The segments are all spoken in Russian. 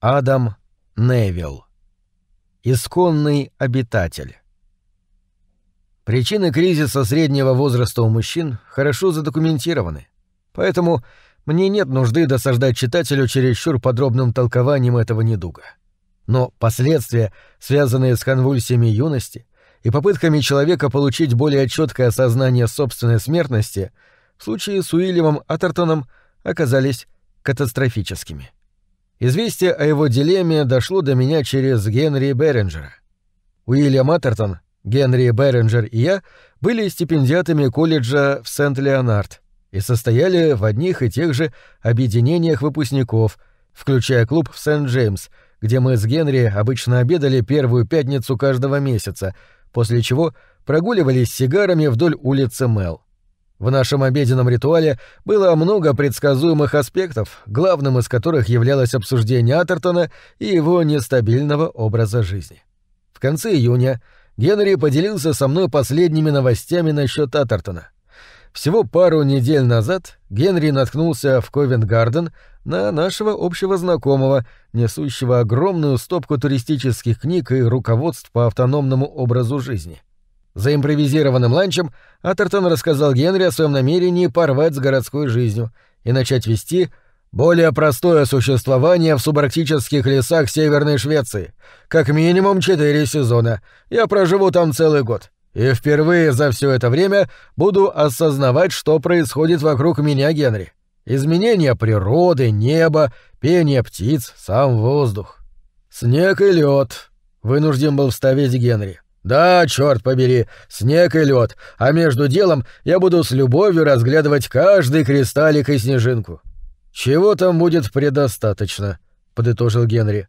Адам Невилл. Исконный обитатель. Причины кризиса среднего возраста у мужчин хорошо задокументированы, поэтому мне нет нужды досаждать читателю чересчур подробным толкованием этого недуга. Но последствия, связанные с конвульсиями юности и попытками человека получить более четкое осознание собственной смертности, в случае с Уильямом Атертоном оказались катастрофическими. Известие о его дилемме дошло до меня через Генри Беренджера. Уильям Атертон, Генри Беренджер и я были стипендиатами колледжа в Сент-Леонард и состояли в одних и тех же объединениях выпускников, включая клуб в Сент-Джеймс, где мы с Генри обычно обедали первую пятницу каждого месяца, после чего прогуливались сигарами вдоль улицы Мел. В нашем обеденном ритуале было много предсказуемых аспектов, главным из которых являлось обсуждение Атертона и его нестабильного образа жизни. В конце июня Генри поделился со мной последними новостями насчет Атертона. Всего пару недель назад Генри наткнулся в Ковент-Гарден на нашего общего знакомого, несущего огромную стопку туристических книг и руководств по автономному образу жизни. За импровизированным ланчем Атертон рассказал Генри о своем намерении порвать с городской жизнью и начать вести более простое существование в субарктических лесах Северной Швеции. Как минимум четыре сезона. Я проживу там целый год. И впервые за все это время буду осознавать, что происходит вокруг меня, Генри. Изменения природы, неба, пение птиц, сам воздух. Снег и лед. Вынужден был вставить Генри. Да, черт побери, снег и лед, а между делом я буду с любовью разглядывать каждый кристаллик и снежинку. Чего там будет предостаточно, подытожил Генри.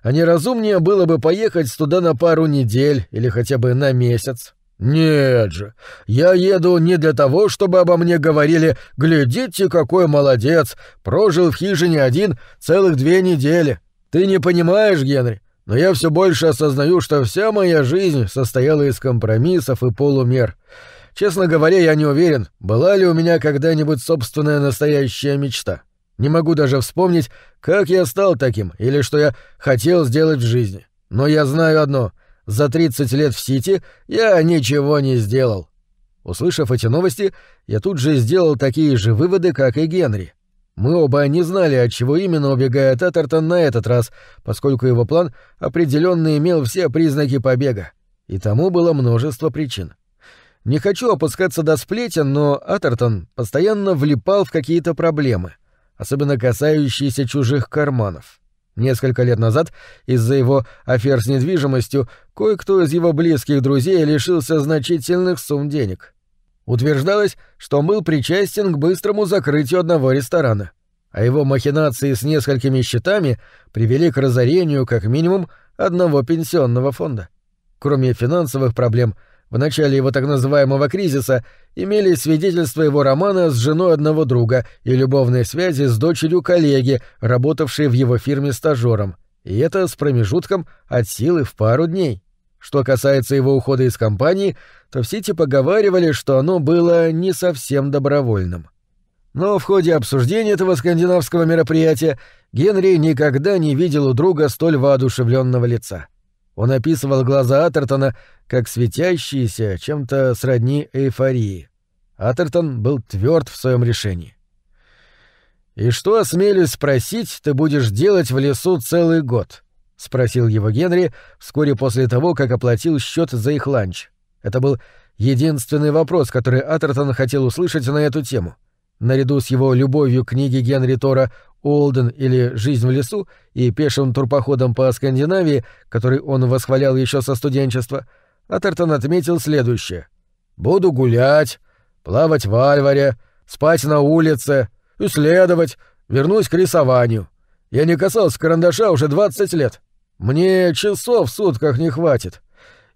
А неразумнее было бы поехать туда на пару недель или хотя бы на месяц. Нет же, я еду не для того, чтобы обо мне говорили «Глядите, какой молодец, прожил в хижине один целых две недели». Ты не понимаешь, Генри, но я все больше осознаю, что вся моя жизнь состояла из компромиссов и полумер. Честно говоря, я не уверен, была ли у меня когда-нибудь собственная настоящая мечта. Не могу даже вспомнить, как я стал таким или что я хотел сделать в жизни. Но я знаю одно — за 30 лет в Сити я ничего не сделал. Услышав эти новости, я тут же сделал такие же выводы, как и Генри. Мы оба не знали, от чего именно убегает Атертон на этот раз, поскольку его план определенно имел все признаки побега. И тому было множество причин. Не хочу опускаться до сплетен, но Атертон постоянно влипал в какие-то проблемы, особенно касающиеся чужих карманов. Несколько лет назад из-за его афер с недвижимостью кое-кто из его близких друзей лишился значительных сумм денег — Утверждалось, что он был причастен к быстрому закрытию одного ресторана, а его махинации с несколькими счетами привели к разорению как минимум одного пенсионного фонда. Кроме финансовых проблем, в начале его так называемого кризиса имелись свидетельства его романа с женой одного друга и любовной связи с дочерью коллеги, работавшей в его фирме стажером, и это с промежутком от силы в пару дней. Что касается его ухода из компании, то все те поговаривали, что оно было не совсем добровольным. Но в ходе обсуждения этого скандинавского мероприятия Генри никогда не видел у друга столь воодушевленного лица. Он описывал глаза Атертона как светящиеся чем-то сродни эйфории. Атертон был тверд в своем решении. «И что, осмелюсь спросить, ты будешь делать в лесу целый год?» — спросил его Генри вскоре после того, как оплатил счет за их ланч. Это был единственный вопрос, который Атертон хотел услышать на эту тему. Наряду с его любовью к книге Генри Тора «Олден» или «Жизнь в лесу» и пешим турпоходом по Скандинавии, который он восхвалял еще со студенчества, Атертон отметил следующее. «Буду гулять, плавать в Альваре, спать на улице, исследовать, вернусь к рисованию. Я не касался карандаша уже 20 лет. Мне часов в сутках не хватит.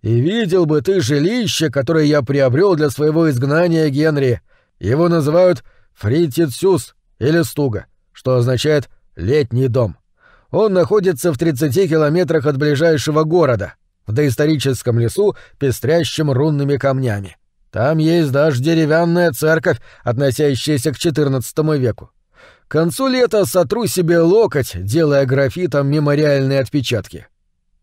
И видел бы ты жилище, которое я приобрел для своего изгнания, Генри. Его называют Фритицюс или Стуга, что означает «летний дом». Он находится в 30 километрах от ближайшего города, в доисторическом лесу, пестрящем рунными камнями. Там есть даже деревянная церковь, относящаяся к XIV веку. К концу лета сотру себе локоть, делая графитом мемориальные отпечатки.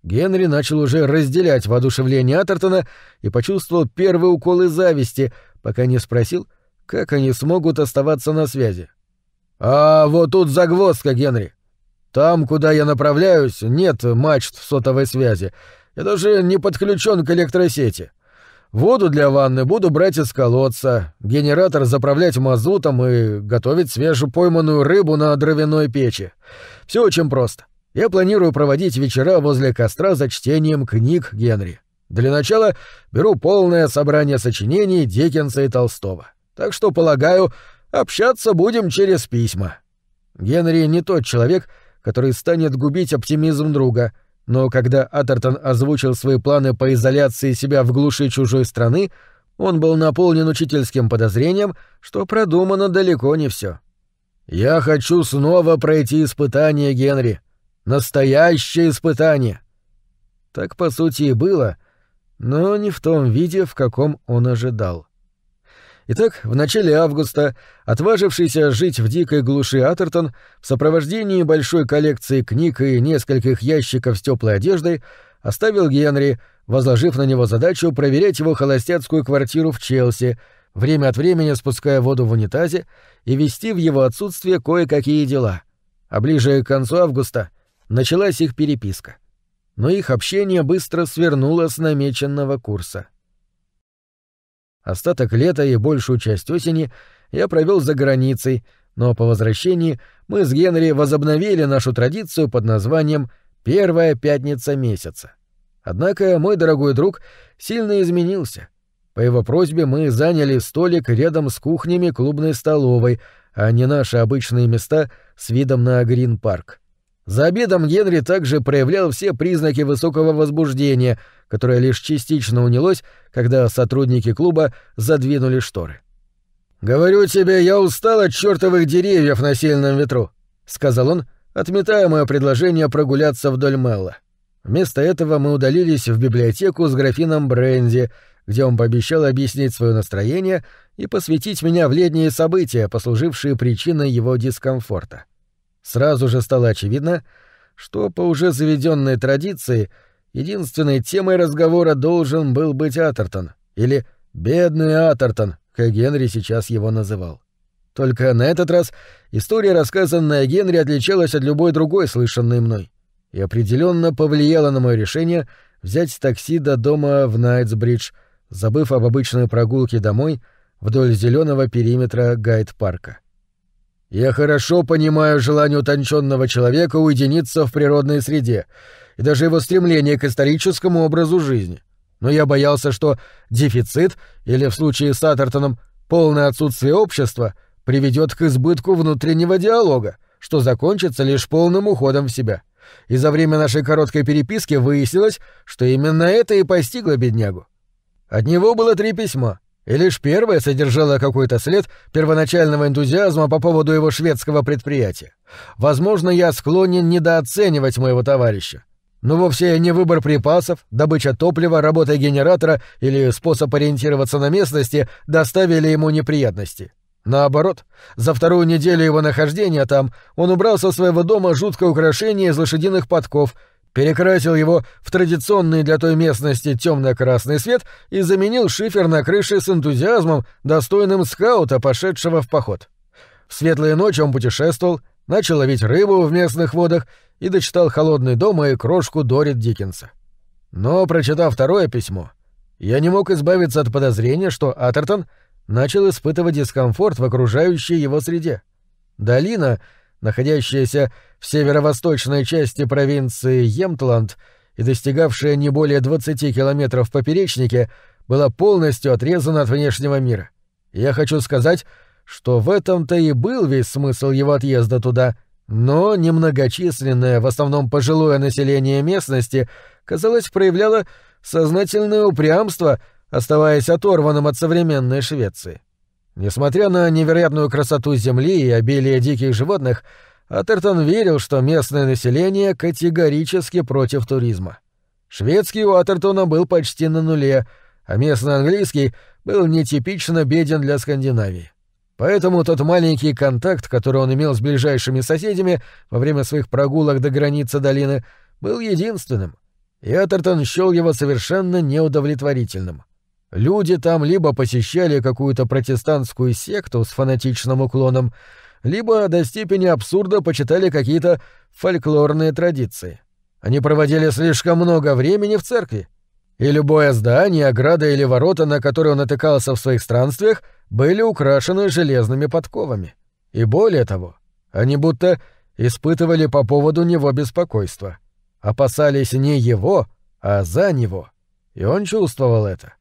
Генри начал уже разделять воодушевление Атертона и почувствовал первые уколы зависти, пока не спросил, как они смогут оставаться на связи. «А вот тут загвоздка, Генри. Там, куда я направляюсь, нет мачт сотовой связи. Я даже не подключен к электросети. Воду для ванны буду брать из колодца, генератор заправлять мазутом и готовить свежепойманную рыбу на дровяной печи. Все очень просто. Я планирую проводить вечера возле костра за чтением книг Генри. Для начала беру полное собрание сочинений Диккенса и Толстого. Так что, полагаю, общаться будем через письма. Генри не тот человек, который станет губить оптимизм друга, но когда Атертон озвучил свои планы по изоляции себя в глуши чужой страны, он был наполнен учительским подозрением, что продумано далеко не все. «Я хочу снова пройти испытание, Генри», Настоящее испытание. Так, по сути, и было, но не в том виде, в каком он ожидал. Итак, в начале августа, отважившийся жить в дикой глуши Атертон в сопровождении большой коллекции книг и нескольких ящиков с теплой одеждой оставил Генри, возложив на него задачу проверять его холостяцкую квартиру в Челси, время от времени спуская воду в унитазе и вести в его отсутствие кое-какие дела. А ближе к концу августа началась их переписка. Но их общение быстро свернуло с намеченного курса. Остаток лета и большую часть осени я провел за границей, но по возвращении мы с Генри возобновили нашу традицию под названием «Первая пятница месяца». Однако мой дорогой друг сильно изменился. По его просьбе мы заняли столик рядом с кухнями клубной столовой, а не наши обычные места с видом на Грин-парк. За обедом Генри также проявлял все признаки высокого возбуждения, которое лишь частично унялось, когда сотрудники клуба задвинули шторы. «Говорю тебе, я устал от чертовых деревьев на сильном ветру», — сказал он, отметая мое предложение прогуляться вдоль Мелла. Вместо этого мы удалились в библиотеку с графином бренди, где он пообещал объяснить свое настроение и посвятить меня в летние события, послужившие причиной его дискомфорта. Сразу же стало очевидно, что по уже заведенной традиции единственной темой разговора должен был быть Атертон, или «бедный Атертон», как Генри сейчас его называл. Только на этот раз история, рассказанная Генри, отличалась от любой другой, слышанной мной, и определенно повлияла на мое решение взять такси до дома в Найтсбридж, забыв об обычной прогулке домой вдоль зеленого периметра гайд-парка. Я хорошо понимаю желание утонченного человека уединиться в природной среде и даже его стремление к историческому образу жизни. Но я боялся, что дефицит, или в случае с Атертоном полное отсутствие общества, приведет к избытку внутреннего диалога, что закончится лишь полным уходом в себя. И за время нашей короткой переписки выяснилось, что именно это и постигло беднягу. От него было три письма — и лишь первое содержало какой-то след первоначального энтузиазма по поводу его шведского предприятия. Возможно, я склонен недооценивать моего товарища. Но вовсе не выбор припасов, добыча топлива, работа генератора или способ ориентироваться на местности доставили ему неприятности. Наоборот, за вторую неделю его нахождения там он убрал со своего дома жуткое украшение из лошадиных подков перекрасил его в традиционный для той местности темно-красный свет и заменил шифер на крыше с энтузиазмом, достойным скаута, пошедшего в поход. В светлые ночи он путешествовал, начал ловить рыбу в местных водах и дочитал «Холодный дом» и «Крошку Дорит Диккенса». Но, прочитав второе письмо, я не мог избавиться от подозрения, что Атертон начал испытывать дискомфорт в окружающей его среде. Долина — находящаяся в северо-восточной части провинции Емтланд и достигавшая не более 20 километров в поперечнике, была полностью отрезана от внешнего мира. Я хочу сказать, что в этом-то и был весь смысл его отъезда туда, но немногочисленное, в основном пожилое население местности, казалось, проявляло сознательное упрямство, оставаясь оторванным от современной Швеции. Несмотря на невероятную красоту земли и обилие диких животных, Атертон верил, что местное население категорически против туризма. Шведский у Атертона был почти на нуле, а местный английский был нетипично беден для Скандинавии. Поэтому тот маленький контакт, который он имел с ближайшими соседями во время своих прогулок до границы долины, был единственным. И Атертон счёл его совершенно неудовлетворительным. Люди там либо посещали какую-то протестантскую секту с фанатичным уклоном, либо до степени абсурда почитали какие-то фольклорные традиции. Они проводили слишком много времени в церкви, и любое здание, ограда или ворота, на которые он натыкался в своих странствиях, были украшены железными подковами. И более того, они будто испытывали по поводу него беспокойство. Опасались не его, а за него. И он чувствовал это.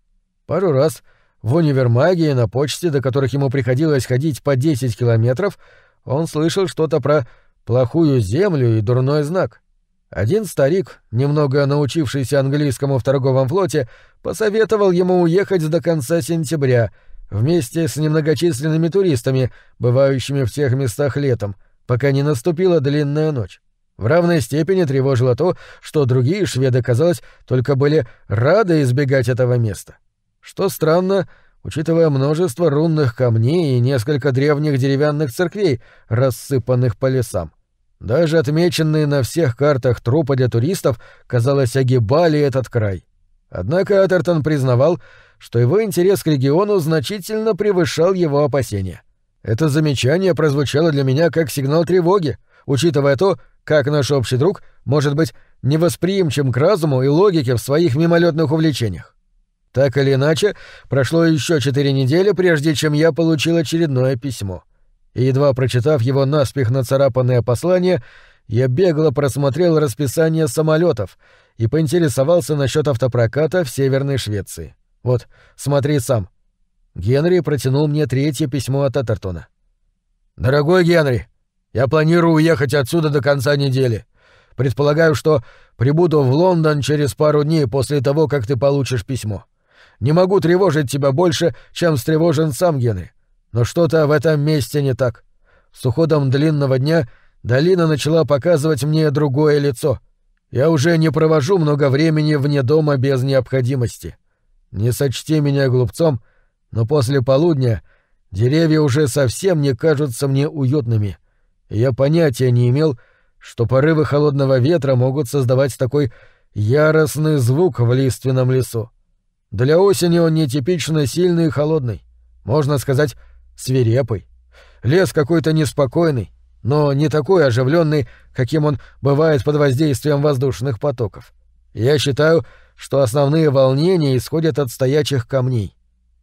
Пару раз в универмаге и на почте, до которых ему приходилось ходить по 10 километров, он слышал что-то про плохую землю и дурной знак. Один старик, немного научившийся английскому в торговом флоте, посоветовал ему уехать до конца сентября вместе с немногочисленными туристами, бывающими в тех местах летом, пока не наступила длинная ночь. В равной степени тревожило то, что другие шведы, казалось, только были рады избегать этого места. Что странно, учитывая множество рунных камней и несколько древних деревянных церквей, рассыпанных по лесам. Даже отмеченные на всех картах трупы для туристов, казалось, огибали этот край. Однако Атертон признавал, что его интерес к региону значительно превышал его опасения. Это замечание прозвучало для меня как сигнал тревоги, учитывая то, как наш общий друг может быть невосприимчив к разуму и логике в своих мимолетных увлечениях. Так или иначе, прошло еще четыре недели, прежде чем я получил очередное письмо. И едва прочитав его наспех нацарапанное послание, я бегло просмотрел расписание самолетов и поинтересовался насчет автопроката в Северной Швеции. Вот, смотри сам. Генри протянул мне третье письмо от Атертона. «Дорогой Генри, я планирую уехать отсюда до конца недели. Предполагаю, что прибуду в Лондон через пару дней после того, как ты получишь письмо. Не могу тревожить тебя больше, чем встревожен сам Генри. Но что-то в этом месте не так. С уходом длинного дня долина начала показывать мне другое лицо. Я уже не провожу много времени вне дома без необходимости. Не сочти меня глупцом, но после полудня деревья уже совсем не кажутся мне уютными. Я понятия не имел, что порывы холодного ветра могут создавать такой яростный звук в лиственном лесу. Для осени он нетипично сильный и холодный. Можно сказать, свирепый. Лес какой-то неспокойный, но не такой оживленный, каким он бывает под воздействием воздушных потоков. Я считаю, что основные волнения исходят от стоячих камней.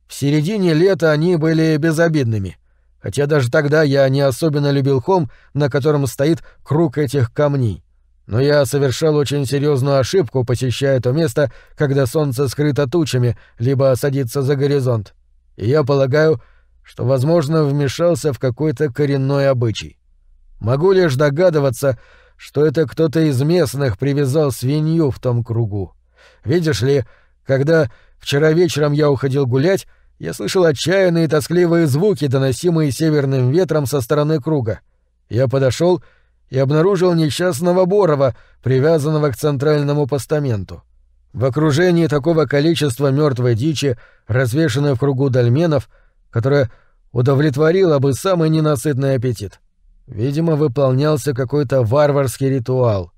В середине лета они были безобидными, хотя даже тогда я не особенно любил холм, на котором стоит круг этих камней. Но я совершал очень серьезную ошибку, посещая то место, когда солнце скрыто тучами, либо садится за горизонт. И я полагаю, что, возможно, вмешался в какой-то коренной обычай. Могу лишь догадываться, что это кто-то из местных привязал свинью в том кругу. Видишь ли, когда вчера вечером я уходил гулять, я слышал отчаянные тоскливые звуки, доносимые северным ветром со стороны круга. Я подошел и обнаружил несчастного Борова, привязанного к центральному постаменту. В окружении такого количества мертвой дичи, развешанной в кругу дольменов, которая удовлетворила бы самый ненасытный аппетит. Видимо, выполнялся какой-то варварский ритуал.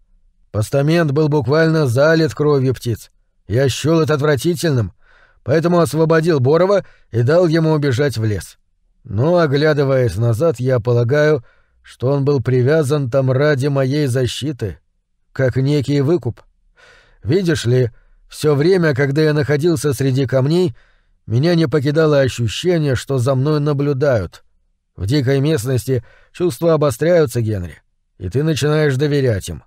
Постамент был буквально залит кровью птиц. Я счёл это отвратительным, поэтому освободил Борова и дал ему убежать в лес. Но, оглядываясь назад, я полагаю, что он был привязан там ради моей защиты, как некий выкуп. Видишь ли, все время, когда я находился среди камней, меня не покидало ощущение, что за мной наблюдают. В дикой местности чувства обостряются, Генри, и ты начинаешь доверять им.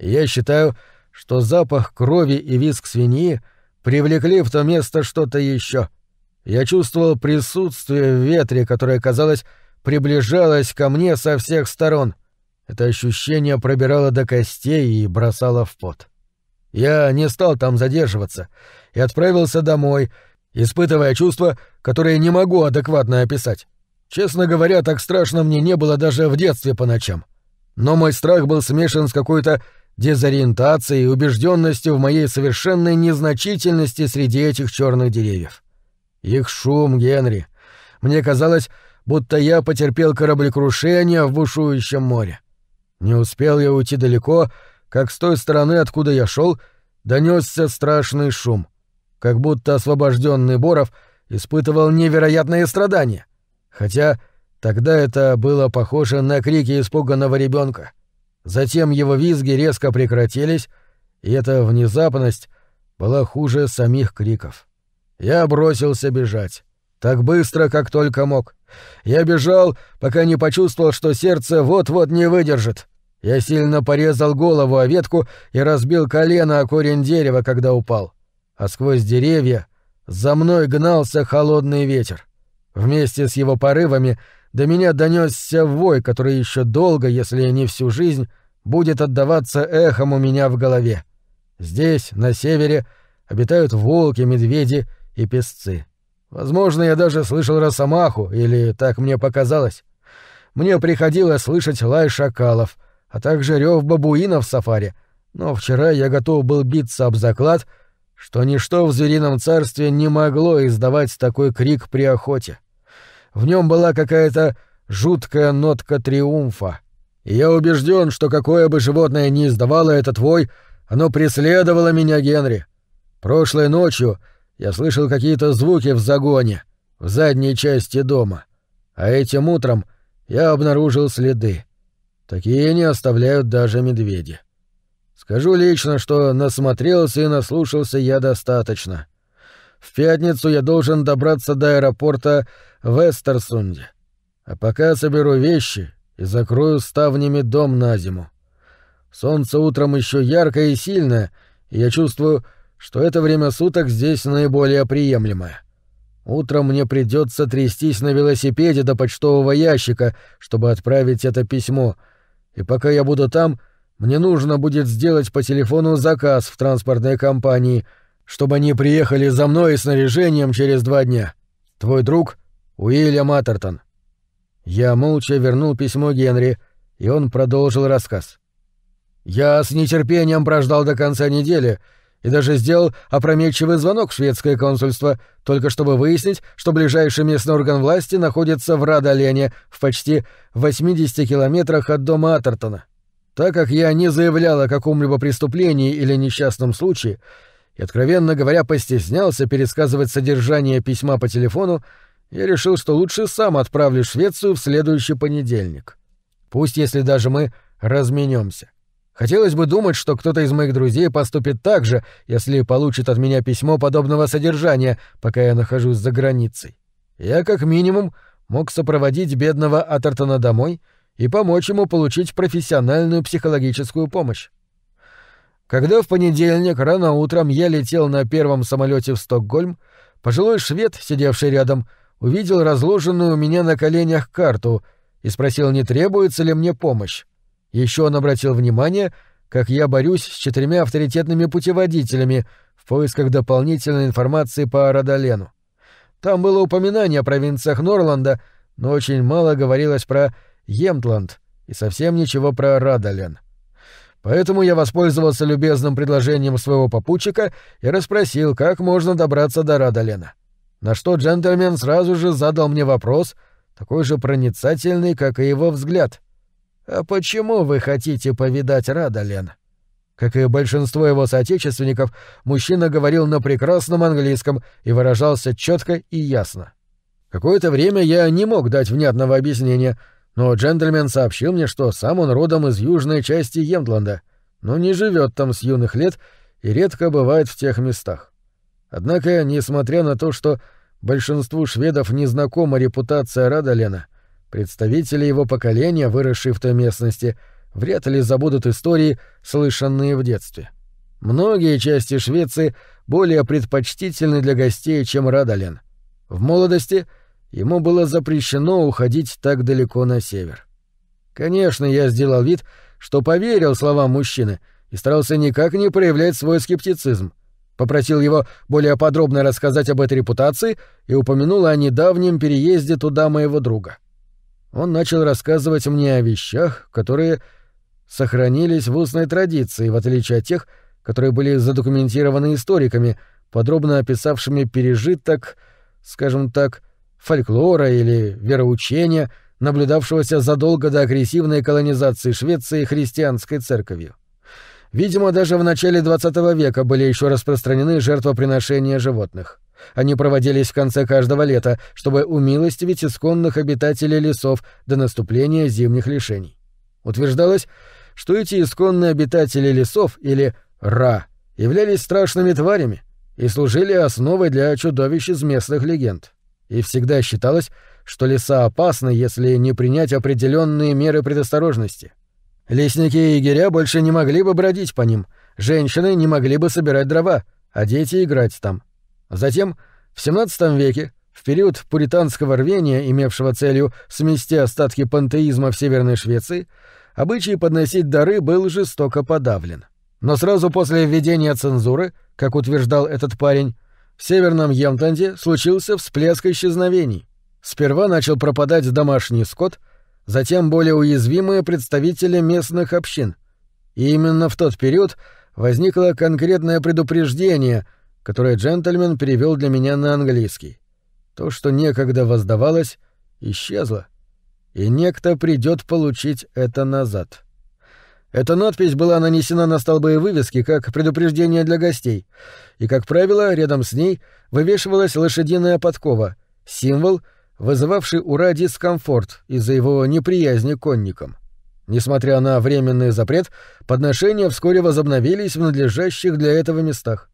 И я считаю, что запах крови и визг свиньи привлекли в то место что-то еще. Я чувствовал присутствие в ветре, которое, казалось, приближалась ко мне со всех сторон. Это ощущение пробирало до костей и бросало в пот. Я не стал там задерживаться и отправился домой, испытывая чувства, которые не могу адекватно описать. Честно говоря, так страшно мне не было даже в детстве по ночам. Но мой страх был смешан с какой-то дезориентацией и убежденностью в моей совершенной незначительности среди этих черных деревьев. Их шум, Генри. Мне казалось, будто я потерпел кораблекрушение в бушующем море. Не успел я уйти далеко, как с той стороны, откуда я шел, донесся страшный шум, как будто освобожденный Боров испытывал невероятные страдания, хотя тогда это было похоже на крики испуганного ребенка. Затем его визги резко прекратились, и эта внезапность была хуже самих криков. Я бросился бежать. Так быстро, как только мог. Я бежал, пока не почувствовал, что сердце вот-вот не выдержит. Я сильно порезал голову о ветку и разбил колено о корень дерева, когда упал. А сквозь деревья за мной гнался холодный ветер. Вместе с его порывами до меня донесся вой, который еще долго, если не всю жизнь, будет отдаваться эхом у меня в голове. Здесь, на севере, обитают волки, медведи и песцы. Возможно, я даже слышал росомаху, или так мне показалось. Мне приходилось слышать лай шакалов, а также рев бабуинов в сафари, но вчера я готов был биться об заклад, что ничто в зверином царстве не могло издавать такой крик при охоте. В нем была какая-то жуткая нотка триумфа. И я убежден, что какое бы животное ни издавало этот вой, оно преследовало меня, Генри. Прошлой ночью я слышал какие-то звуки в загоне, в задней части дома. А этим утром я обнаружил следы. Такие не оставляют даже медведи. Скажу лично, что насмотрелся и наслушался я достаточно. В пятницу я должен добраться до аэропорта в Эстерсунде. А пока соберу вещи и закрою ставнями дом на зиму. Солнце утром еще яркое и сильное, и я чувствую, что это время суток здесь наиболее приемлемое. Утром мне придется трястись на велосипеде до почтового ящика, чтобы отправить это письмо, и пока я буду там, мне нужно будет сделать по телефону заказ в транспортной компании, чтобы они приехали за мной с снаряжением через два дня. Твой друг Уильям Атертон. Я молча вернул письмо Генри, и он продолжил рассказ. Я с нетерпением прождал до конца недели — и даже сделал опрометчивый звонок в шведское консульство, только чтобы выяснить, что ближайший местный орган власти находится в Радолене, в почти 80 километрах от дома Атертона. Так как я не заявлял о каком-либо преступлении или несчастном случае, и, откровенно говоря, постеснялся пересказывать содержание письма по телефону, я решил, что лучше сам отправлю Швецию в следующий понедельник. Пусть если даже мы разменемся. Хотелось бы думать, что кто-то из моих друзей поступит так же, если получит от меня письмо подобного содержания, пока я нахожусь за границей. Я, как минимум, мог сопроводить бедного Атертона домой и помочь ему получить профессиональную психологическую помощь. Когда в понедельник рано утром я летел на первом самолете в Стокгольм, пожилой швед, сидевший рядом, увидел разложенную у меня на коленях карту и спросил, не требуется ли мне помощь. Еще он обратил внимание, как я борюсь с четырьмя авторитетными путеводителями в поисках дополнительной информации по Радалену. Там было упоминание о провинциях Норланда, но очень мало говорилось про Емтланд и совсем ничего про Радален. Поэтому я воспользовался любезным предложением своего попутчика и расспросил, как можно добраться до Радалена. На что джентльмен сразу же задал мне вопрос, такой же проницательный, как и его взгляд — «А почему вы хотите повидать Радален?» Как и большинство его соотечественников, мужчина говорил на прекрасном английском и выражался четко и ясно. Какое-то время я не мог дать внятного объяснения, но джентльмен сообщил мне, что сам он родом из южной части Емтланда, но не живет там с юных лет и редко бывает в тех местах. Однако, несмотря на то, что большинству шведов не знакома репутация Радалена, Представители его поколения, выросшие в той местности, вряд ли забудут истории, слышанные в детстве. Многие части Швеции более предпочтительны для гостей, чем Радален. В молодости ему было запрещено уходить так далеко на север. Конечно, я сделал вид, что поверил словам мужчины и старался никак не проявлять свой скептицизм. Попросил его более подробно рассказать об этой репутации и упомянул о недавнем переезде туда моего друга. — он начал рассказывать мне о вещах, которые сохранились в устной традиции, в отличие от тех, которые были задокументированы историками, подробно описавшими пережиток, скажем так, фольклора или вероучения, наблюдавшегося задолго до агрессивной колонизации Швеции христианской церковью. Видимо, даже в начале XX века были еще распространены жертвоприношения животных. Они проводились в конце каждого лета, чтобы умилостивить исконных обитателей лесов до наступления зимних лишений. Утверждалось, что эти исконные обитатели лесов, или Ра, являлись страшными тварями и служили основой для чудовищ из местных легенд. И всегда считалось, что леса опасны, если не принять определенные меры предосторожности. Лесники и егеря больше не могли бы бродить по ним, женщины не могли бы собирать дрова, а дети играть там. Затем, в XVII веке, в период пуританского рвения, имевшего целью смести остатки пантеизма в Северной Швеции, обычай подносить дары был жестоко подавлен. Но сразу после введения цензуры, как утверждал этот парень, в Северном Емтанде случился всплеск исчезновений. Сперва начал пропадать домашний скот, затем более уязвимые представители местных общин. И именно в тот период возникло конкретное предупреждение — которое джентльмен перевел для меня на английский. То, что некогда воздавалось, исчезло, и некто придет получить это назад. Эта надпись была нанесена на столбы и вывески как предупреждение для гостей, и, как правило, рядом с ней вывешивалась лошадиная подкова, символ, вызывавший у Ра дискомфорт из-за его неприязни к конникам. Несмотря на временный запрет, подношения вскоре возобновились в надлежащих для этого местах.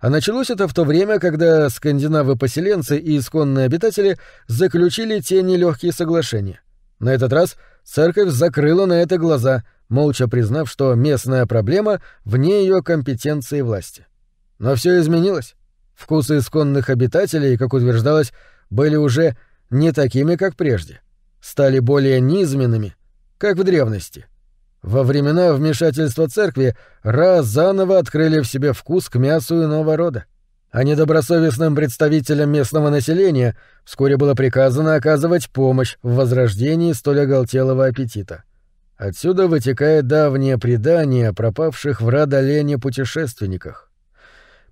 А началось это в то время, когда скандинавы-поселенцы и исконные обитатели заключили те нелегкие соглашения. На этот раз церковь закрыла на это глаза, молча признав, что местная проблема вне ее компетенции власти. Но все изменилось. Вкусы исконных обитателей, как утверждалось, были уже не такими, как прежде. Стали более низменными, как в древности — во времена вмешательства церкви Ра заново открыли в себе вкус к мясу иного рода. А недобросовестным представителям местного населения вскоре было приказано оказывать помощь в возрождении столь оголтелого аппетита. Отсюда вытекает давнее предание о пропавших в Радолене путешественниках.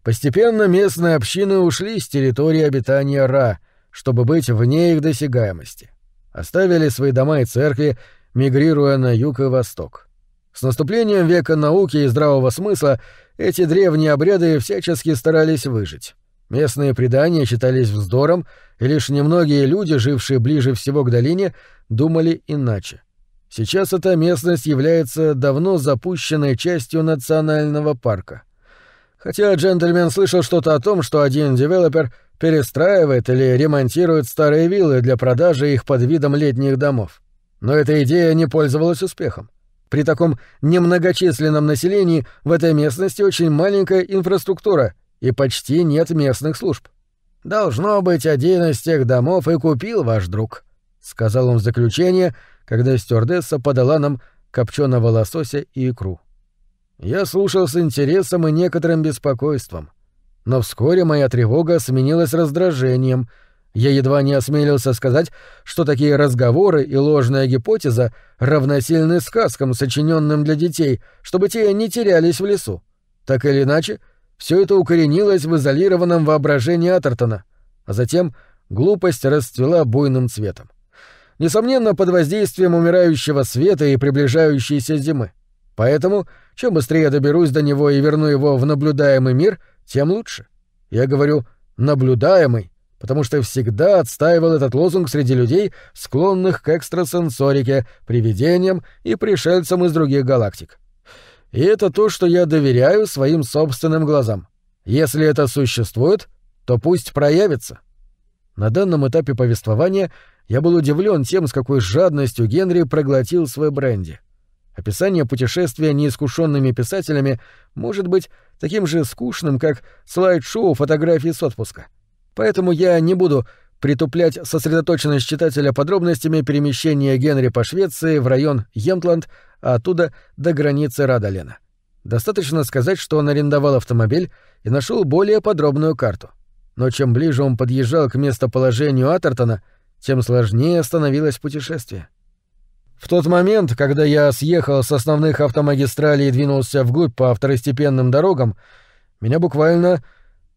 Постепенно местные общины ушли с территории обитания Ра, чтобы быть вне их досягаемости. Оставили свои дома и церкви мигрируя на юг и восток. С наступлением века науки и здравого смысла эти древние обряды всячески старались выжить. Местные предания считались вздором, и лишь немногие люди, жившие ближе всего к долине, думали иначе. Сейчас эта местность является давно запущенной частью национального парка. Хотя джентльмен слышал что-то о том, что один девелопер перестраивает или ремонтирует старые виллы для продажи их под видом летних домов. Но эта идея не пользовалась успехом. При таком немногочисленном населении в этой местности очень маленькая инфраструктура и почти нет местных служб. «Должно быть, один из тех домов и купил ваш друг», — сказал он в заключение, когда стюардесса подала нам копченого лосося и икру. Я слушал с интересом и некоторым беспокойством. Но вскоре моя тревога сменилась раздражением — я едва не осмелился сказать, что такие разговоры и ложная гипотеза равносильны сказкам, сочиненным для детей, чтобы те не терялись в лесу. Так или иначе, все это укоренилось в изолированном воображении Атертона, а затем глупость расцвела буйным цветом. Несомненно, под воздействием умирающего света и приближающейся зимы. Поэтому, чем быстрее я доберусь до него и верну его в наблюдаемый мир, тем лучше. Я говорю «наблюдаемый», потому что всегда отстаивал этот лозунг среди людей, склонных к экстрасенсорике, привидениям и пришельцам из других галактик. И это то, что я доверяю своим собственным глазам. Если это существует, то пусть проявится. На данном этапе повествования я был удивлен тем, с какой жадностью Генри проглотил свой бренди. Описание путешествия неискушенными писателями может быть таким же скучным, как слайд-шоу фотографий с отпуска. Поэтому я не буду притуплять сосредоточенность читателя подробностями перемещения Генри по Швеции в район Емтланд, а оттуда до границы Радолена. Достаточно сказать, что он арендовал автомобиль и нашел более подробную карту. Но чем ближе он подъезжал к местоположению Атертона, тем сложнее становилось путешествие. В тот момент, когда я съехал с основных автомагистралей и двинулся вглубь по второстепенным дорогам, меня буквально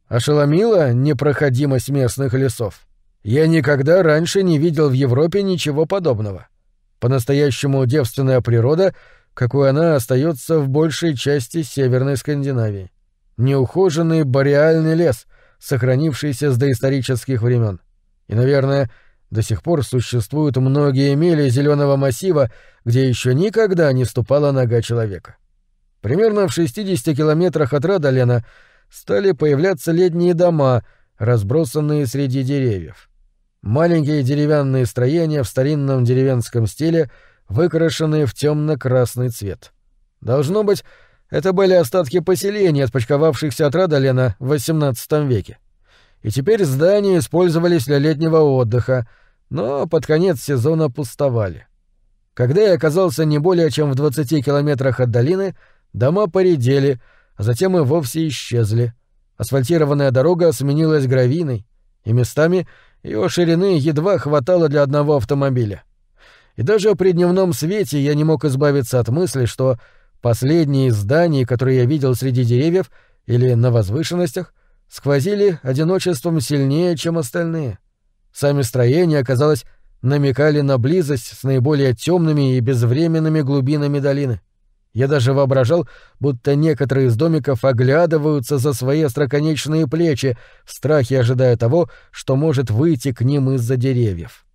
ошеломила непроходимость местных лесов. Я никогда раньше не видел в Европе ничего подобного. По-настоящему девственная природа, какой она остается в большей части Северной Скандинавии. Неухоженный бореальный лес, сохранившийся с доисторических времен. И, наверное, до сих пор существуют многие мили зеленого массива, где еще никогда не ступала нога человека. Примерно в 60 километрах от Радолена стали появляться летние дома, разбросанные среди деревьев. Маленькие деревянные строения в старинном деревенском стиле, выкрашенные в темно-красный цвет. Должно быть, это были остатки поселений, отпочковавшихся от Радолена в XVIII веке. И теперь здания использовались для летнего отдыха, но под конец сезона пустовали. Когда я оказался не более чем в 20 километрах от долины, дома поредели, а затем и вовсе исчезли. Асфальтированная дорога сменилась гравийной, и местами ее ширины едва хватало для одного автомобиля. И даже при дневном свете я не мог избавиться от мысли, что последние здания, которые я видел среди деревьев или на возвышенностях, сквозили одиночеством сильнее, чем остальные. Сами строения, казалось, намекали на близость с наиболее темными и безвременными глубинами долины. Я даже воображал, будто некоторые из домиков оглядываются за свои остроконечные плечи, в страхе ожидая того, что может выйти к ним из-за деревьев.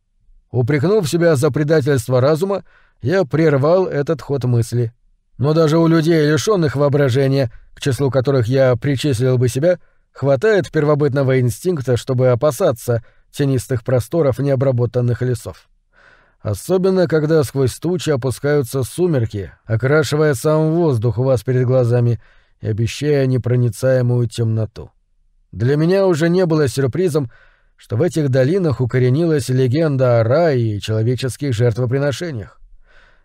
Упрекнув себя за предательство разума, я прервал этот ход мысли. Но даже у людей, лишенных воображения, к числу которых я причислил бы себя, хватает первобытного инстинкта, чтобы опасаться тенистых просторов необработанных лесов. Особенно, когда сквозь тучи опускаются сумерки, окрашивая сам воздух у вас перед глазами и обещая непроницаемую темноту. Для меня уже не было сюрпризом, что в этих долинах укоренилась легенда о рае и человеческих жертвоприношениях.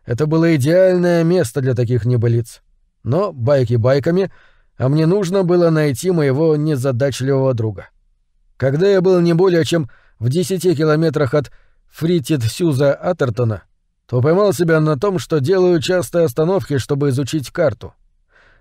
Это было идеальное место для таких небылиц. Но байки байками, а мне нужно было найти моего незадачливого друга. Когда я был не более чем в десяти километрах от Фритид Сьюза Атертона, то поймал себя на том, что делаю частые остановки, чтобы изучить карту.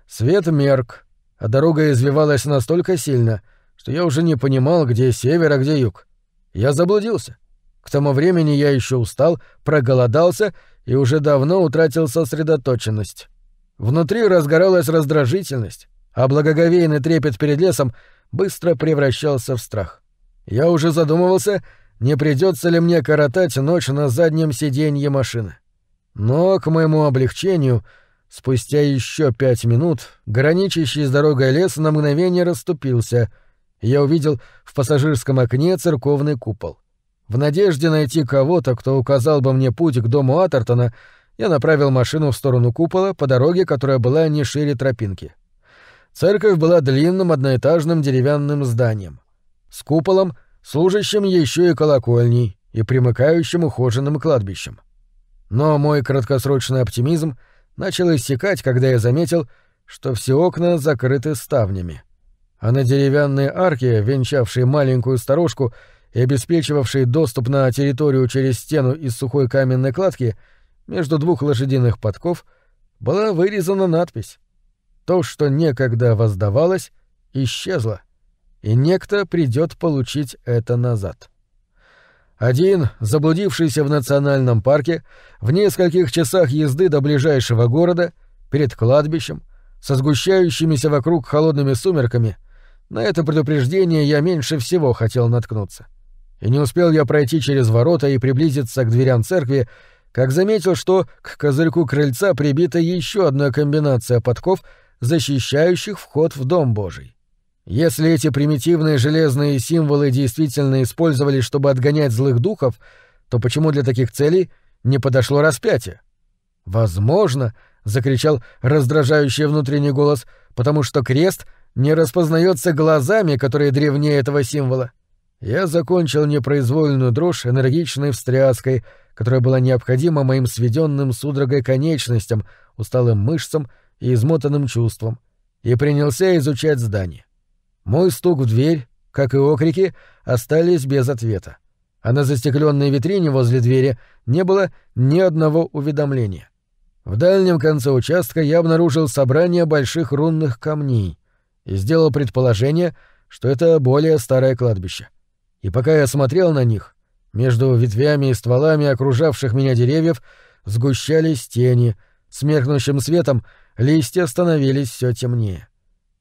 Свет мерк, а дорога извивалась настолько сильно, что я уже не понимал, где север, а где юг. Я заблудился. К тому времени я еще устал, проголодался и уже давно утратил сосредоточенность. Внутри разгоралась раздражительность, а благоговейный трепет перед лесом быстро превращался в страх. Я уже задумывался, не придется ли мне коротать ночь на заднем сиденье машины. Но, к моему облегчению, спустя еще пять минут, граничащий с дорогой лес на мгновение расступился, я увидел в пассажирском окне церковный купол. В надежде найти кого-то, кто указал бы мне путь к дому Атертона, я направил машину в сторону купола по дороге, которая была не шире тропинки. Церковь была длинным одноэтажным деревянным зданием. С куполом — служащим еще и колокольней и примыкающим ухоженным кладбищем. Но мой краткосрочный оптимизм начал иссякать, когда я заметил, что все окна закрыты ставнями. А на деревянной арке, венчавшей маленькую сторожку и обеспечивавшей доступ на территорию через стену из сухой каменной кладки, между двух лошадиных подков была вырезана надпись. То, что некогда воздавалось, исчезло и некто придет получить это назад. Один, заблудившийся в национальном парке, в нескольких часах езды до ближайшего города, перед кладбищем, со сгущающимися вокруг холодными сумерками, на это предупреждение я меньше всего хотел наткнуться. И не успел я пройти через ворота и приблизиться к дверям церкви, как заметил, что к козырьку крыльца прибита еще одна комбинация подков, защищающих вход в Дом Божий. Если эти примитивные железные символы действительно использовались, чтобы отгонять злых духов, то почему для таких целей не подошло распятие? Возможно, закричал раздражающий внутренний голос, потому что крест не распознается глазами, которые древнее этого символа. Я закончил непроизвольную дрожь энергичной встряской, которая была необходима моим сведенным судорогой конечностям, усталым мышцам и измотанным чувствам, и принялся изучать здание. Мой стук в дверь, как и окрики, остались без ответа. А на застекленной витрине возле двери не было ни одного уведомления. В дальнем конце участка я обнаружил собрание больших рунных камней и сделал предположение, что это более старое кладбище. И пока я смотрел на них, между ветвями и стволами окружавших меня деревьев сгущались тени, с меркнущим светом листья становились все темнее.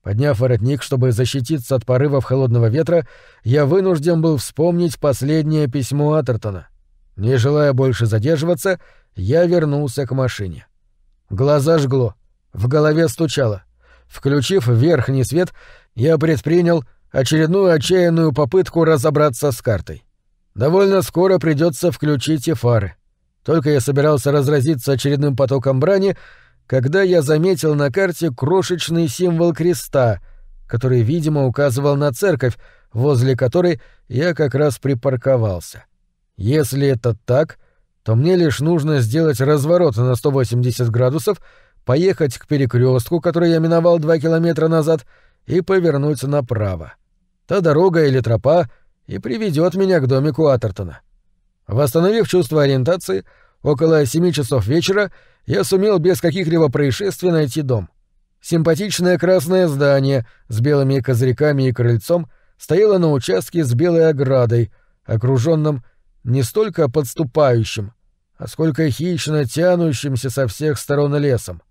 Подняв воротник, чтобы защититься от порывов холодного ветра, я вынужден был вспомнить последнее письмо Атертона. Не желая больше задерживаться, я вернулся к машине. Глаза жгло, в голове стучало. Включив верхний свет, я предпринял очередную отчаянную попытку разобраться с картой. Довольно скоро придется включить и фары. Только я собирался разразиться очередным потоком брани, когда я заметил на карте крошечный символ креста, который, видимо, указывал на церковь, возле которой я как раз припарковался. Если это так, то мне лишь нужно сделать разворот на 180 градусов, поехать к перекрестку, который я миновал два километра назад, и повернуть направо. Та дорога или тропа и приведет меня к домику Атертона. Восстановив чувство ориентации, около семи часов вечера я сумел без каких-либо происшествий найти дом. Симпатичное красное здание с белыми козырьками и крыльцом стояло на участке с белой оградой, окруженном не столько подступающим, а сколько хищно тянущимся со всех сторон лесом.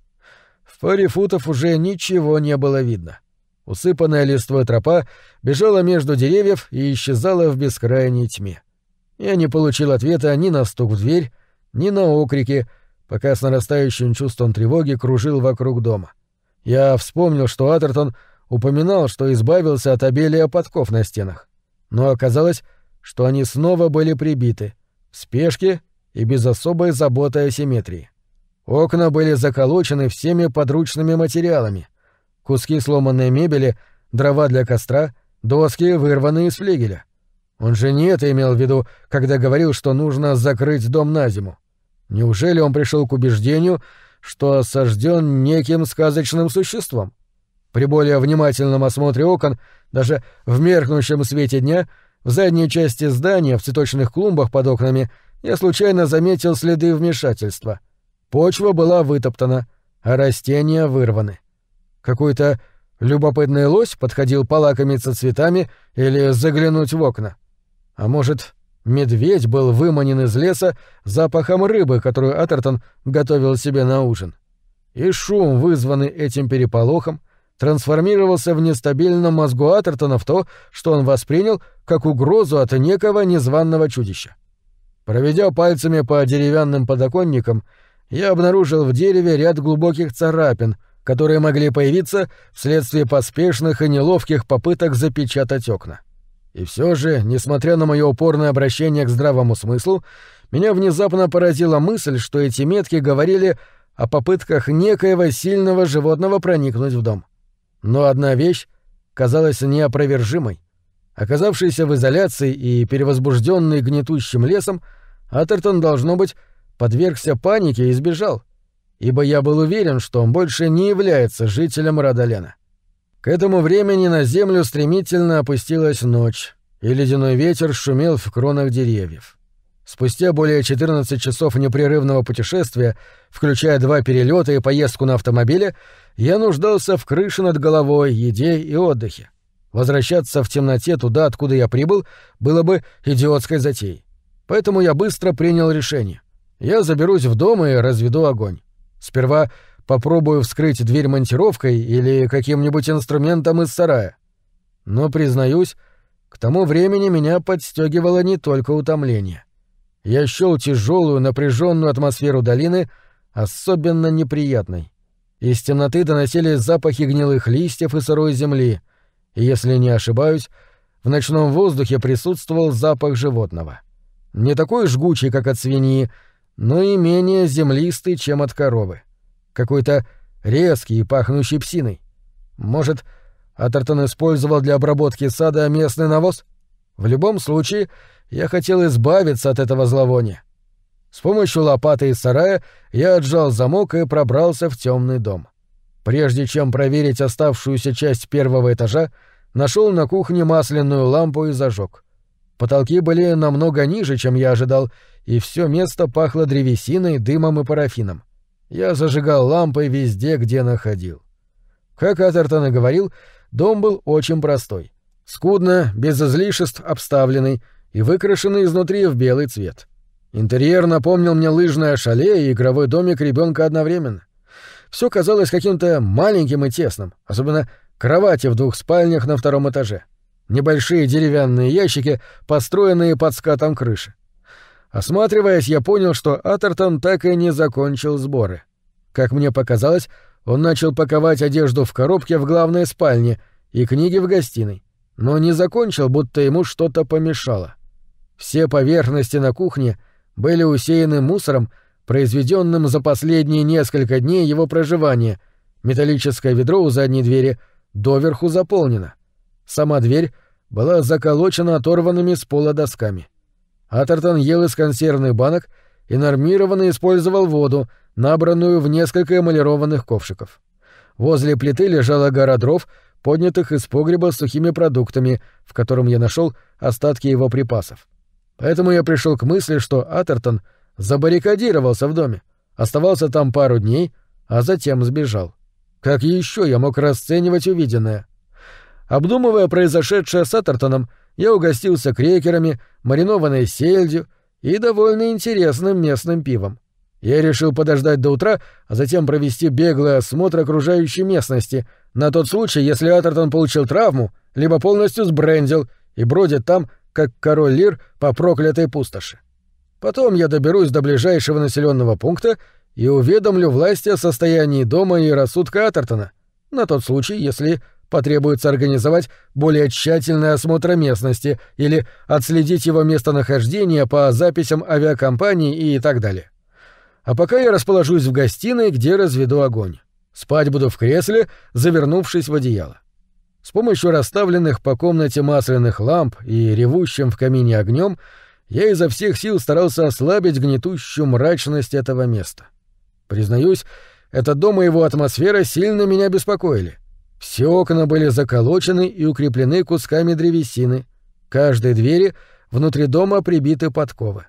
В паре футов уже ничего не было видно. Усыпанная листвой тропа бежала между деревьев и исчезала в бескрайней тьме. Я не получил ответа ни на стук в дверь, ни на окрики, пока с нарастающим чувством тревоги кружил вокруг дома. Я вспомнил, что Атертон упоминал, что избавился от обилия подков на стенах. Но оказалось, что они снова были прибиты, в спешке и без особой заботы о симметрии. Окна были заколочены всеми подручными материалами. Куски сломанной мебели, дрова для костра, доски, вырванные из флигеля. Он же не это имел в виду, когда говорил, что нужно закрыть дом на зиму. Неужели он пришел к убеждению, что осажден неким сказочным существом? При более внимательном осмотре окон, даже в меркнущем свете дня, в задней части здания, в цветочных клумбах под окнами, я случайно заметил следы вмешательства. Почва была вытоптана, а растения вырваны. Какой-то любопытный лось подходил полакомиться цветами или заглянуть в окна. А может, медведь был выманен из леса запахом рыбы, которую Атертон готовил себе на ужин. И шум, вызванный этим переполохом, трансформировался в нестабильном мозгу Атертона в то, что он воспринял как угрозу от некого незваного чудища. Проведя пальцами по деревянным подоконникам, я обнаружил в дереве ряд глубоких царапин, которые могли появиться вследствие поспешных и неловких попыток запечатать окна. И все же, несмотря на мое упорное обращение к здравому смыслу, меня внезапно поразила мысль, что эти метки говорили о попытках некоего сильного животного проникнуть в дом. Но одна вещь казалась неопровержимой. Оказавшийся в изоляции и перевозбужденный гнетущим лесом, Атертон, должно быть, подвергся панике и сбежал, ибо я был уверен, что он больше не является жителем Радолена. К этому времени на землю стремительно опустилась ночь, и ледяной ветер шумел в кронах деревьев. Спустя более 14 часов непрерывного путешествия, включая два перелета и поездку на автомобиле, я нуждался в крыше над головой, еде и отдыхе. Возвращаться в темноте туда, откуда я прибыл, было бы идиотской затеей. Поэтому я быстро принял решение. Я заберусь в дом и разведу огонь. Сперва попробую вскрыть дверь монтировкой или каким-нибудь инструментом из сарая. Но, признаюсь, к тому времени меня подстегивало не только утомление. Я счёл тяжелую напряженную атмосферу долины особенно неприятной. Из темноты доносились запахи гнилых листьев и сырой земли, и, если не ошибаюсь, в ночном воздухе присутствовал запах животного. Не такой жгучий, как от свиньи, но и менее землистый, чем от коровы какой-то резкий и пахнущий псиной. Может, Атертон использовал для обработки сада местный навоз? В любом случае, я хотел избавиться от этого зловония. С помощью лопаты из сарая я отжал замок и пробрался в темный дом. Прежде чем проверить оставшуюся часть первого этажа, нашел на кухне масляную лампу и зажег. Потолки были намного ниже, чем я ожидал, и все место пахло древесиной, дымом и парафином. Я зажигал лампы везде, где находил. Как Атертон и говорил, дом был очень простой. скудно, без излишеств обставленный и выкрашенный изнутри в белый цвет. Интерьер напомнил мне лыжное шале и игровой домик ребенка одновременно. Все казалось каким-то маленьким и тесным, особенно кровати в двух спальнях на втором этаже. Небольшие деревянные ящики, построенные под скатом крыши. Осматриваясь, я понял, что Атертон так и не закончил сборы. Как мне показалось, он начал паковать одежду в коробке в главной спальне и книги в гостиной, но не закончил, будто ему что-то помешало. Все поверхности на кухне были усеяны мусором, произведенным за последние несколько дней его проживания. Металлическое ведро у задней двери доверху заполнено. Сама дверь была заколочена оторванными с пола досками. Атертон ел из консервных банок и нормированно использовал воду, набранную в несколько эмалированных ковшиков. Возле плиты лежала гора дров, поднятых из погреба сухими продуктами, в котором я нашел остатки его припасов. Поэтому я пришел к мысли, что Атертон забаррикадировался в доме, оставался там пару дней, а затем сбежал. Как еще я мог расценивать увиденное? Обдумывая произошедшее с Атертоном, я угостился крекерами, маринованной сельдью и довольно интересным местным пивом. Я решил подождать до утра, а затем провести беглый осмотр окружающей местности, на тот случай, если Атертон получил травму, либо полностью сбрендил и бродит там, как король Лир по проклятой пустоши. Потом я доберусь до ближайшего населенного пункта и уведомлю власти о состоянии дома и рассудка Атертона, на тот случай, если потребуется организовать более тщательный осмотр местности или отследить его местонахождение по записям авиакомпании и так далее. А пока я расположусь в гостиной, где разведу огонь. Спать буду в кресле, завернувшись в одеяло. С помощью расставленных по комнате масляных ламп и ревущим в камине огнем я изо всех сил старался ослабить гнетущую мрачность этого места. Признаюсь, этот дом и его атмосфера сильно меня беспокоили. Все окна были заколочены и укреплены кусками древесины. Каждой двери внутри дома прибиты подковы.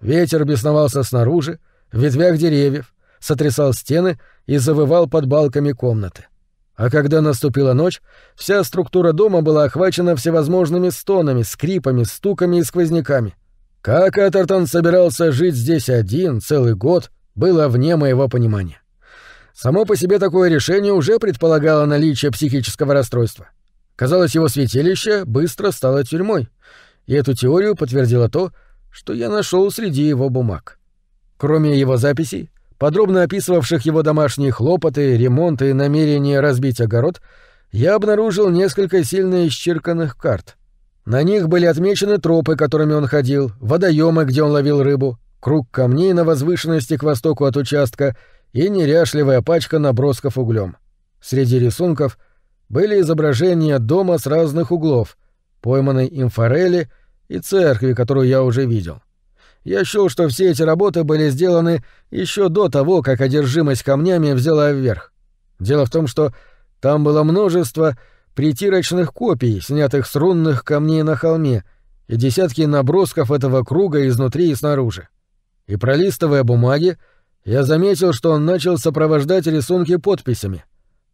Ветер бесновался снаружи, в ветвях деревьев, сотрясал стены и завывал под балками комнаты. А когда наступила ночь, вся структура дома была охвачена всевозможными стонами, скрипами, стуками и сквозняками. Как Этертон собирался жить здесь один целый год, было вне моего понимания. Само по себе такое решение уже предполагало наличие психического расстройства. Казалось, его святилище быстро стало тюрьмой, и эту теорию подтвердило то, что я нашел среди его бумаг. Кроме его записей, подробно описывавших его домашние хлопоты, ремонты и намерение разбить огород, я обнаружил несколько сильно исчерканных карт. На них были отмечены тропы, которыми он ходил, водоемы, где он ловил рыбу, круг камней на возвышенности к востоку от участка и неряшливая пачка набросков углем. Среди рисунков были изображения дома с разных углов, пойманной им форели и церкви, которую я уже видел. Я счёл, что все эти работы были сделаны еще до того, как одержимость камнями взяла вверх. Дело в том, что там было множество притирочных копий, снятых с рунных камней на холме, и десятки набросков этого круга изнутри и снаружи. И пролистывая бумаги, я заметил, что он начал сопровождать рисунки подписями.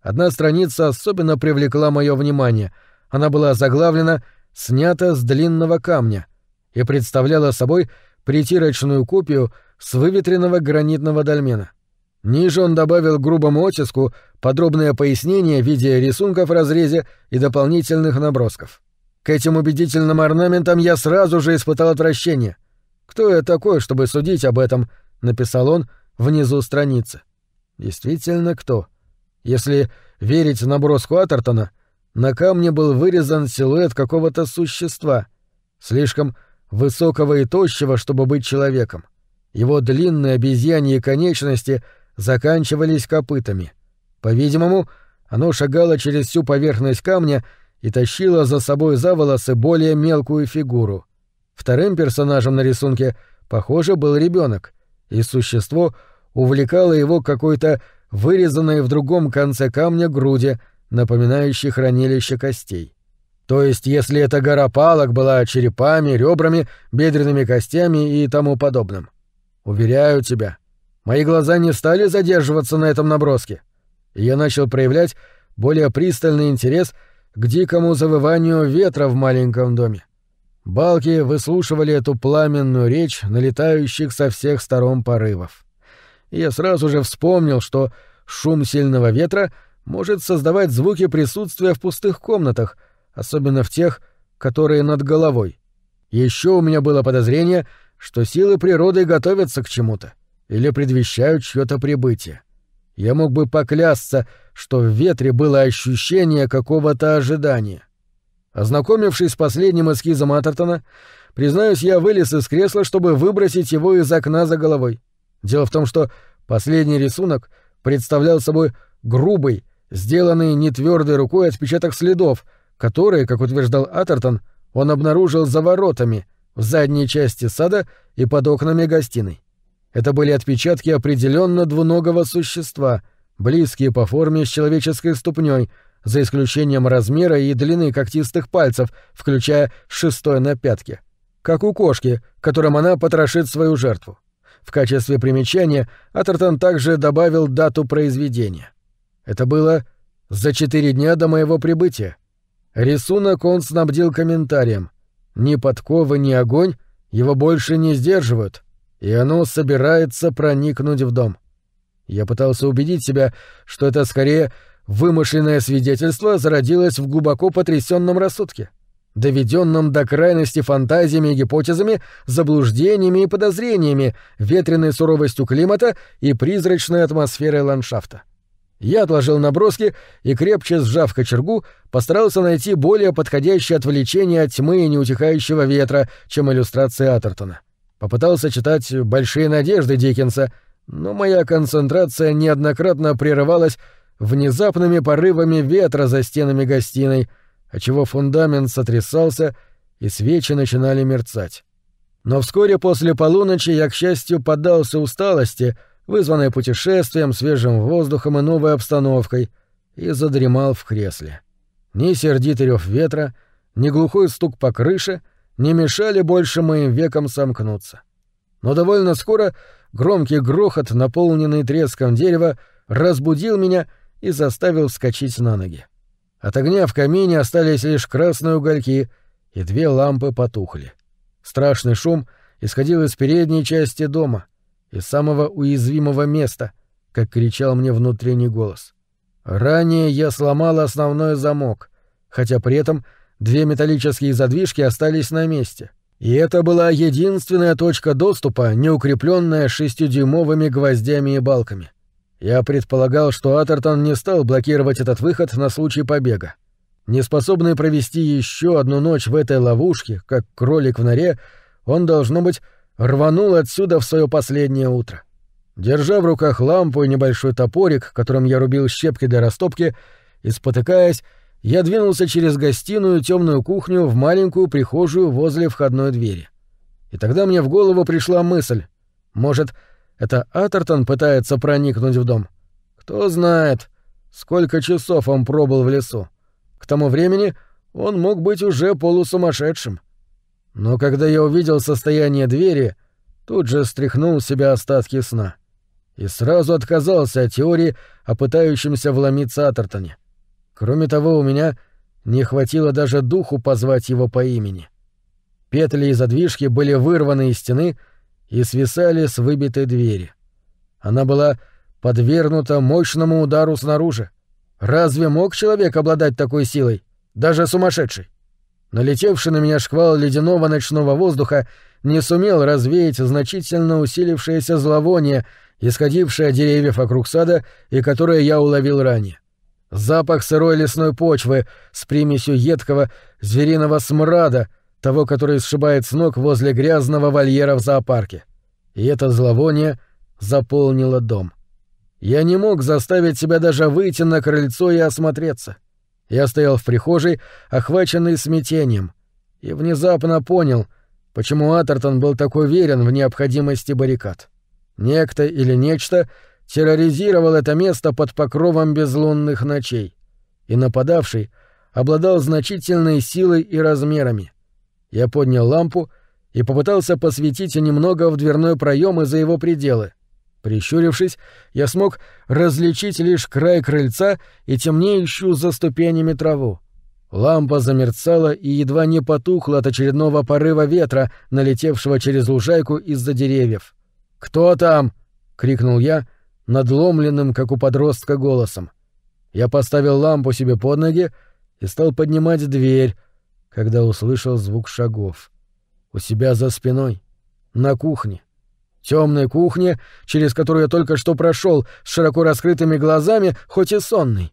Одна страница особенно привлекла мое внимание. Она была заглавлена «Снята с длинного камня» и представляла собой притирочную копию с выветренного гранитного дольмена. Ниже он добавил грубому оттиску подробное пояснение в виде рисунков в разрезе и дополнительных набросков. К этим убедительным орнаментам я сразу же испытал отвращение. «Кто я такой, чтобы судить об этом?» — написал он внизу страницы. Действительно, кто? Если верить наброску Атертона, на камне был вырезан силуэт какого-то существа, слишком высокого и тощего, чтобы быть человеком. Его длинные обезьяньи конечности заканчивались копытами. По-видимому, оно шагало через всю поверхность камня и тащило за собой за волосы более мелкую фигуру. Вторым персонажем на рисунке, похоже, был ребенок, и существо увлекало его какой-то вырезанной в другом конце камня груди, напоминающей хранилище костей. То есть, если эта гора палок была черепами, ребрами, бедренными костями и тому подобным. Уверяю тебя, мои глаза не стали задерживаться на этом наброске. И я начал проявлять более пристальный интерес к дикому завыванию ветра в маленьком доме. Балки выслушивали эту пламенную речь налетающих со всех сторон порывов. Я сразу же вспомнил, что шум сильного ветра может создавать звуки присутствия в пустых комнатах, особенно в тех, которые над головой. Еще у меня было подозрение, что силы природы готовятся к чему-то или предвещают чьё-то прибытие. Я мог бы поклясться, что в ветре было ощущение какого-то ожидания. Ознакомившись с последним эскизом Атертона, признаюсь, я вылез из кресла, чтобы выбросить его из окна за головой. Дело в том, что последний рисунок представлял собой грубый, сделанный нетвёрдой рукой отпечаток следов, которые, как утверждал Атертон, он обнаружил за воротами, в задней части сада и под окнами гостиной. Это были отпечатки определенно двуногого существа, близкие по форме с человеческой ступней, за исключением размера и длины когтистых пальцев, включая шестой на пятке. Как у кошки, которым она потрошит свою жертву. В качестве примечания Атертон также добавил дату произведения. Это было за четыре дня до моего прибытия. Рисунок он снабдил комментарием. Ни подковы, ни огонь его больше не сдерживают — и оно собирается проникнуть в дом. Я пытался убедить себя, что это скорее вымышленное свидетельство зародилось в глубоко потрясенном рассудке, доведенном до крайности фантазиями и гипотезами, заблуждениями и подозрениями, ветреной суровостью климата и призрачной атмосферой ландшафта. Я отложил наброски и, крепче сжав кочергу, постарался найти более подходящее отвлечение от тьмы и неутихающего ветра, чем иллюстрация Атертона. Попытался читать «Большие надежды» Диккенса, но моя концентрация неоднократно прерывалась внезапными порывами ветра за стенами гостиной, отчего фундамент сотрясался и свечи начинали мерцать. Но вскоре после полуночи я, к счастью, поддался усталости, вызванной путешествием, свежим воздухом и новой обстановкой, и задремал в кресле. Ни сердитый рев ветра, ни глухой стук по крыше — не мешали больше моим векам сомкнуться. Но довольно скоро громкий грохот, наполненный треском дерева, разбудил меня и заставил вскочить на ноги. От огня в камине остались лишь красные угольки, и две лампы потухли. Страшный шум исходил из передней части дома, из самого уязвимого места, как кричал мне внутренний голос. Ранее я сломал основной замок, хотя при этом — Две металлические задвижки остались на месте. И это была единственная точка доступа, не укрепленная шестидюймовыми гвоздями и балками. Я предполагал, что Атертон не стал блокировать этот выход на случай побега. Неспособный провести еще одну ночь в этой ловушке, как кролик в норе, он, должно быть, рванул отсюда в свое последнее утро. Держа в руках лампу и небольшой топорик, которым я рубил щепки для растопки, и спотыкаясь, я двинулся через гостиную темную кухню в маленькую прихожую возле входной двери. И тогда мне в голову пришла мысль. Может, это Атертон пытается проникнуть в дом? Кто знает, сколько часов он пробыл в лесу. К тому времени он мог быть уже полусумасшедшим. Но когда я увидел состояние двери, тут же стряхнул с себя остатки сна. И сразу отказался от теории о пытающемся вломиться Атертоне. Кроме того, у меня не хватило даже духу позвать его по имени. Петли и задвижки были вырваны из стены и свисали с выбитой двери. Она была подвергнута мощному удару снаружи. Разве мог человек обладать такой силой? Даже сумасшедший. Налетевший на меня шквал ледяного ночного воздуха не сумел развеять значительно усилившееся зловоние, исходившее от деревьев вокруг сада и которое я уловил ранее. Запах сырой лесной почвы с примесью едкого звериного смрада, того, который сшибает с ног возле грязного вольера в зоопарке. И это зловоние заполнило дом. Я не мог заставить себя даже выйти на крыльцо и осмотреться. Я стоял в прихожей, охваченный смятением, и внезапно понял, почему Атертон был так уверен в необходимости баррикад. Некто или нечто — терроризировал это место под покровом безлунных ночей, и нападавший обладал значительной силой и размерами. Я поднял лампу и попытался посветить немного в дверной проем и за его пределы. Прищурившись, я смог различить лишь край крыльца и темнеющую за ступенями траву. Лампа замерцала и едва не потухла от очередного порыва ветра, налетевшего через лужайку из-за деревьев. «Кто там?» — крикнул я, надломленным, как у подростка, голосом. Я поставил лампу себе под ноги и стал поднимать дверь, когда услышал звук шагов. У себя за спиной, на кухне. Темной кухне, через которую я только что прошел, с широко раскрытыми глазами, хоть и сонный.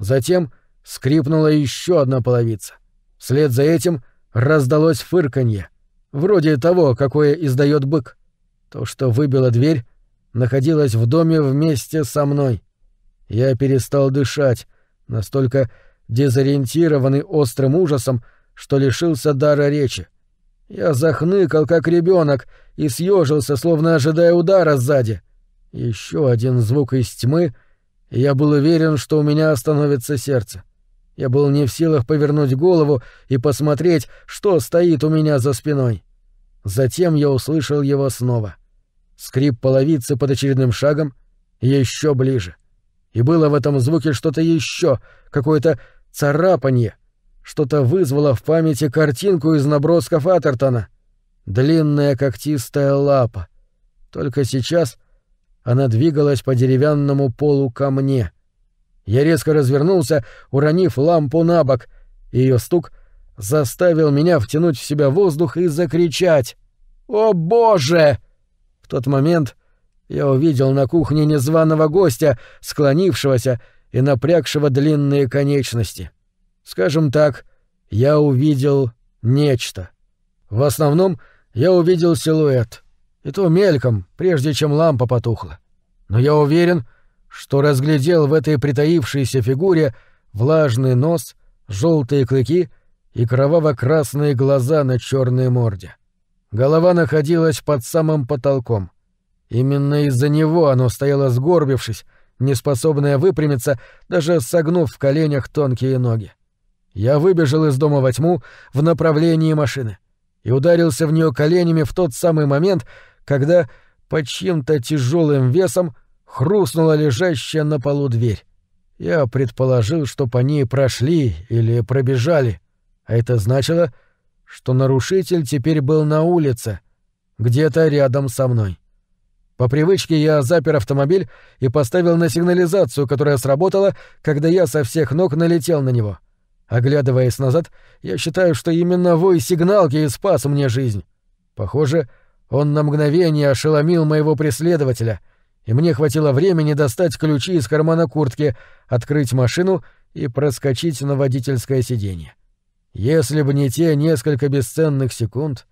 Затем скрипнула еще одна половица. Вслед за этим раздалось фырканье, вроде того, какое издает бык. То, что выбило дверь, находилось в доме вместе со мной. Я перестал дышать, настолько дезориентированный острым ужасом, что лишился дара речи. Я захныкал, как ребенок, и съежился, словно ожидая удара сзади. Еще один звук из тьмы, и я был уверен, что у меня остановится сердце. Я был не в силах повернуть голову и посмотреть, что стоит у меня за спиной. Затем я услышал его снова. Скрип половицы под очередным шагом еще ближе. И было в этом звуке что-то еще, какое-то царапанье. Что-то вызвало в памяти картинку из набросков Атертона. Длинная когтистая лапа. Только сейчас она двигалась по деревянному полу ко мне. Я резко развернулся, уронив лампу на бок, и ее стук заставил меня втянуть в себя воздух и закричать. «О, Боже!» В тот момент я увидел на кухне незваного гостя, склонившегося и напрягшего длинные конечности. Скажем так, я увидел нечто. В основном я увидел силуэт. И то мельком, прежде чем лампа потухла. Но я уверен, что разглядел в этой притаившейся фигуре влажный нос, желтые клыки и кроваво-красные глаза на черной морде. Голова находилась под самым потолком. Именно из-за него оно стояло сгорбившись, неспособное выпрямиться, даже согнув в коленях тонкие ноги. Я выбежал из дома во тьму в направлении машины и ударился в нее коленями в тот самый момент, когда под чьим-то тяжелым весом хрустнула лежащая на полу дверь. Я предположил, что по ней прошли или пробежали, а это значило, что нарушитель теперь был на улице, где-то рядом со мной. По привычке я запер автомобиль и поставил на сигнализацию, которая сработала, когда я со всех ног налетел на него. Оглядываясь назад, я считаю, что именно вой сигналки и спас мне жизнь. Похоже, он на мгновение ошеломил моего преследователя — и мне хватило времени достать ключи из кармана куртки, открыть машину и проскочить на водительское сиденье. Если бы не те несколько бесценных секунд,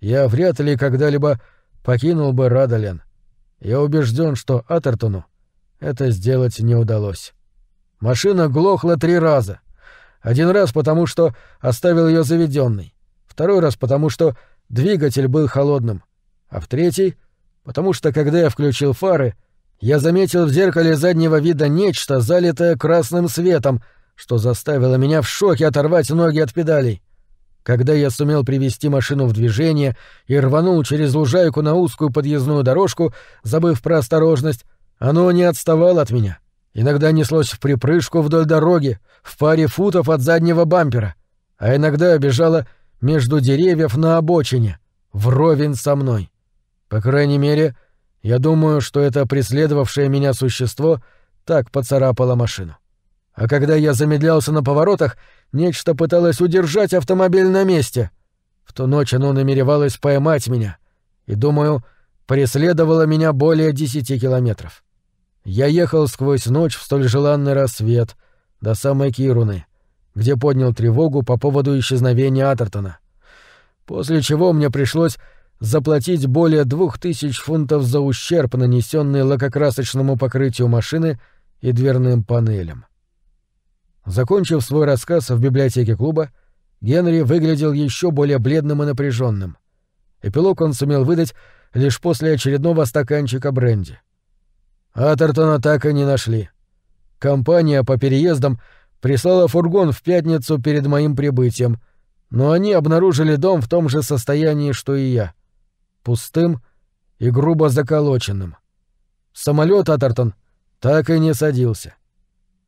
я вряд ли когда-либо покинул бы Радолен. Я убежден, что Атертону это сделать не удалось. Машина глохла три раза. Один раз потому, что оставил ее заведенной, второй раз потому, что двигатель был холодным, а в третий потому что когда я включил фары, я заметил в зеркале заднего вида нечто, залитое красным светом, что заставило меня в шоке оторвать ноги от педалей. Когда я сумел привести машину в движение и рванул через лужайку на узкую подъездную дорожку, забыв про осторожность, оно не отставало от меня. Иногда неслось в припрыжку вдоль дороги, в паре футов от заднего бампера, а иногда бежало между деревьев на обочине, вровень со мной. По крайней мере, я думаю, что это преследовавшее меня существо так поцарапало машину. А когда я замедлялся на поворотах, нечто пыталось удержать автомобиль на месте. В ту ночь оно намеревалось поймать меня. И, думаю, преследовало меня более десяти километров. Я ехал сквозь ночь в столь желанный рассвет, до самой Кируны, где поднял тревогу по поводу исчезновения Атертона. После чего мне пришлось заплатить более двух тысяч фунтов за ущерб, нанесенный лакокрасочному покрытию машины и дверным панелям. Закончив свой рассказ в библиотеке клуба, Генри выглядел еще более бледным и напряженным. Эпилог он сумел выдать лишь после очередного стаканчика бренди. Атертона так и не нашли. Компания по переездам прислала фургон в пятницу перед моим прибытием, но они обнаружили дом в том же состоянии, что и я — пустым и грубо заколоченным. Самолет Атертон так и не садился.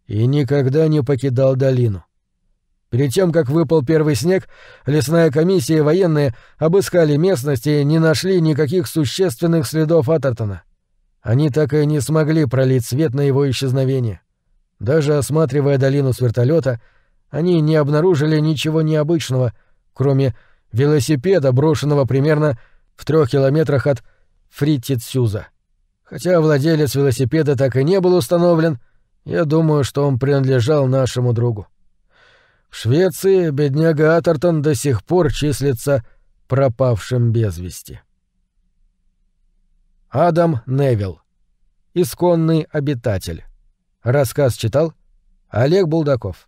И никогда не покидал долину. Перед тем, как выпал первый снег, лесная комиссия и военные обыскали местность и не нашли никаких существенных следов Атертона. Они так и не смогли пролить свет на его исчезновение. Даже осматривая долину с вертолета, они не обнаружили ничего необычного, кроме велосипеда, брошенного примерно в трех километрах от Фритицюза. Хотя владелец велосипеда так и не был установлен, я думаю, что он принадлежал нашему другу. В Швеции бедняга Атертон до сих пор числится пропавшим без вести. Адам Невилл. Исконный обитатель. Рассказ читал Олег Булдаков.